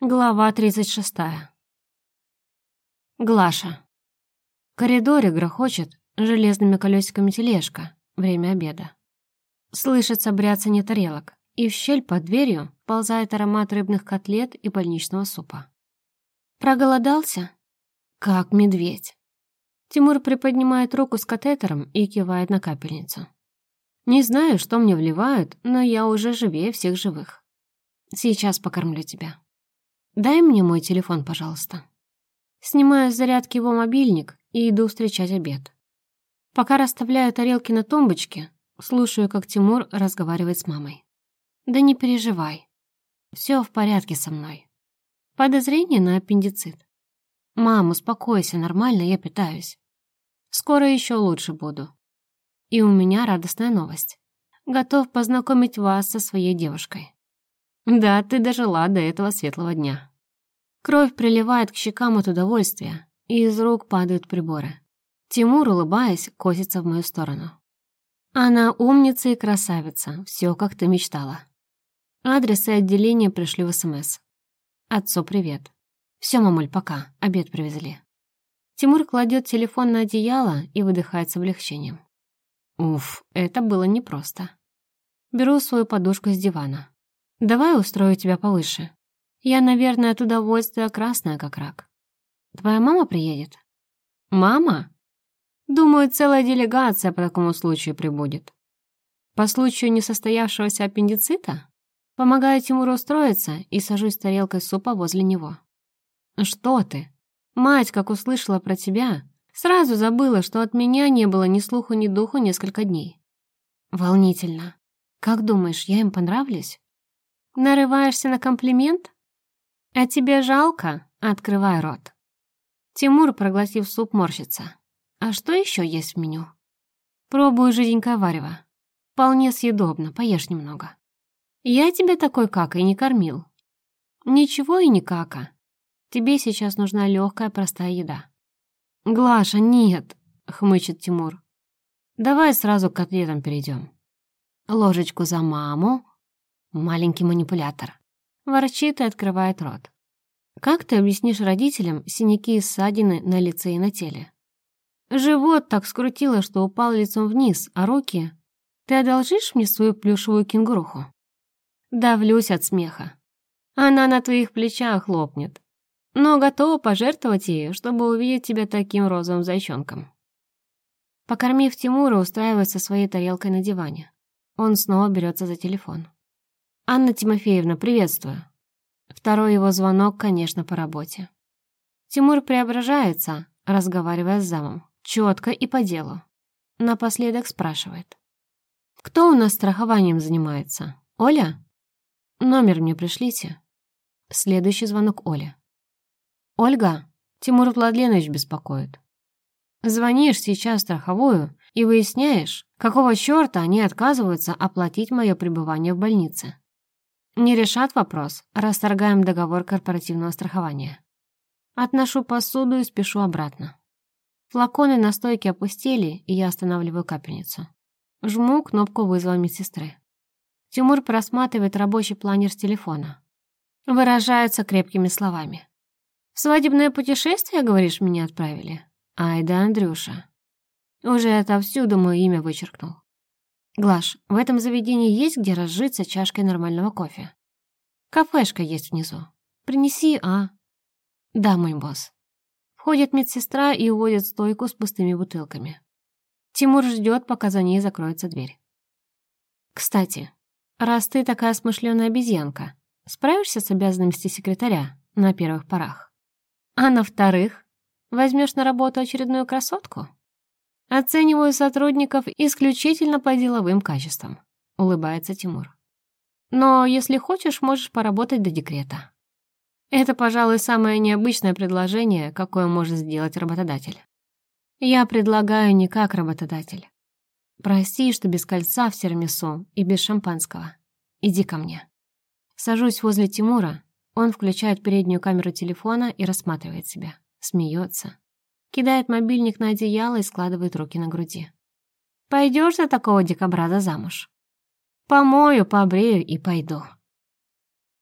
Глава 36. Глаша. В коридоре грохочет железными колесиками тележка. Время обеда. Слышится бряцание тарелок, и в щель под дверью ползает аромат рыбных котлет и больничного супа. Проголодался? Как медведь. Тимур приподнимает руку с катетером и кивает на капельницу. Не знаю, что мне вливают, но я уже живее всех живых. Сейчас покормлю тебя. «Дай мне мой телефон, пожалуйста». Снимаю с зарядки его мобильник и иду встречать обед. Пока расставляю тарелки на тумбочке, слушаю, как Тимур разговаривает с мамой. «Да не переживай. Все в порядке со мной. Подозрение на аппендицит. Мам, успокойся, нормально я питаюсь. Скоро еще лучше буду. И у меня радостная новость. Готов познакомить вас со своей девушкой. Да, ты дожила до этого светлого дня. Кровь приливает к щекам от удовольствия, и из рук падают приборы. Тимур, улыбаясь, косится в мою сторону. Она умница и красавица, все как ты мечтала. Адрес и отделение пришли в СМС. Отцу привет. Все, мамуль, пока, обед привезли. Тимур кладет телефон на одеяло и выдыхает с облегчением. Уф, это было непросто. Беру свою подушку с дивана. Давай устрою тебя повыше. Я, наверное, от удовольствия красная, как рак. Твоя мама приедет? Мама? Думаю, целая делегация по такому случаю прибудет. По случаю несостоявшегося аппендицита? Помогаю Тимуру устроиться и сажусь с тарелкой супа возле него. Что ты? Мать, как услышала про тебя, сразу забыла, что от меня не было ни слуху, ни духу несколько дней. Волнительно. Как думаешь, я им понравлюсь? Нарываешься на комплимент? «А тебе жалко?» Открывай рот. Тимур, проглотив суп, морщится. «А что еще есть в меню?» «Пробую жиденькое варево. Вполне съедобно, поешь немного». «Я тебе такой какой не кормил». «Ничего и не кака. Тебе сейчас нужна легкая, простая еда». «Глаша, нет!» — хмычет Тимур. «Давай сразу к котлетам перейдем. Ложечку за маму. Маленький манипулятор ворчит и открывает рот. Как ты объяснишь родителям синяки и ссадины на лице и на теле? Живот так скрутило, что упал лицом вниз, а руки... Ты одолжишь мне свою плюшевую кенгуруху? Давлюсь от смеха. Она на твоих плечах лопнет. Но готова пожертвовать ею, чтобы увидеть тебя таким розовым зайчонком. Покормив Тимура, устраивается своей тарелкой на диване. Он снова берется за телефон. «Анна Тимофеевна, приветствую». Второй его звонок, конечно, по работе. Тимур преображается, разговаривая с замом, четко и по делу. Напоследок спрашивает. «Кто у нас страхованием занимается? Оля? Номер мне пришлите». Следующий звонок Оле. «Ольга, Тимур Владленович беспокоит. Звонишь сейчас страховую и выясняешь, какого черта они отказываются оплатить мое пребывание в больнице. Не решат вопрос, расторгаем договор корпоративного страхования. Отношу посуду и спешу обратно. Флаконы на стойке опустили, и я останавливаю капельницу. Жму кнопку вызова медсестры. Тимур просматривает рабочий планер с телефона. Выражается крепкими словами. «В свадебное путешествие, говоришь, меня отправили? Ай да, Андрюша. Уже отовсюду мое имя вычеркнул. «Глаш, в этом заведении есть где разжиться чашкой нормального кофе? Кафешка есть внизу. Принеси, а?» «Да, мой босс». Входит медсестра и уводит стойку с пустыми бутылками. Тимур ждет, пока за ней закроется дверь. «Кстати, раз ты такая смышленая обезьянка, справишься с обязанностью секретаря на первых порах? А на вторых возьмешь на работу очередную красотку?» Оцениваю сотрудников исключительно по деловым качествам», — улыбается Тимур. «Но если хочешь, можешь поработать до декрета». Это, пожалуй, самое необычное предложение, какое может сделать работодатель. Я предлагаю не как работодатель. Прости, что без кольца в термису и без шампанского. Иди ко мне. Сажусь возле Тимура, он включает переднюю камеру телефона и рассматривает себя. Смеется кидает мобильник на одеяло и складывает руки на груди. «Пойдешь за такого дикобраза замуж?» «Помою, побрею и пойду».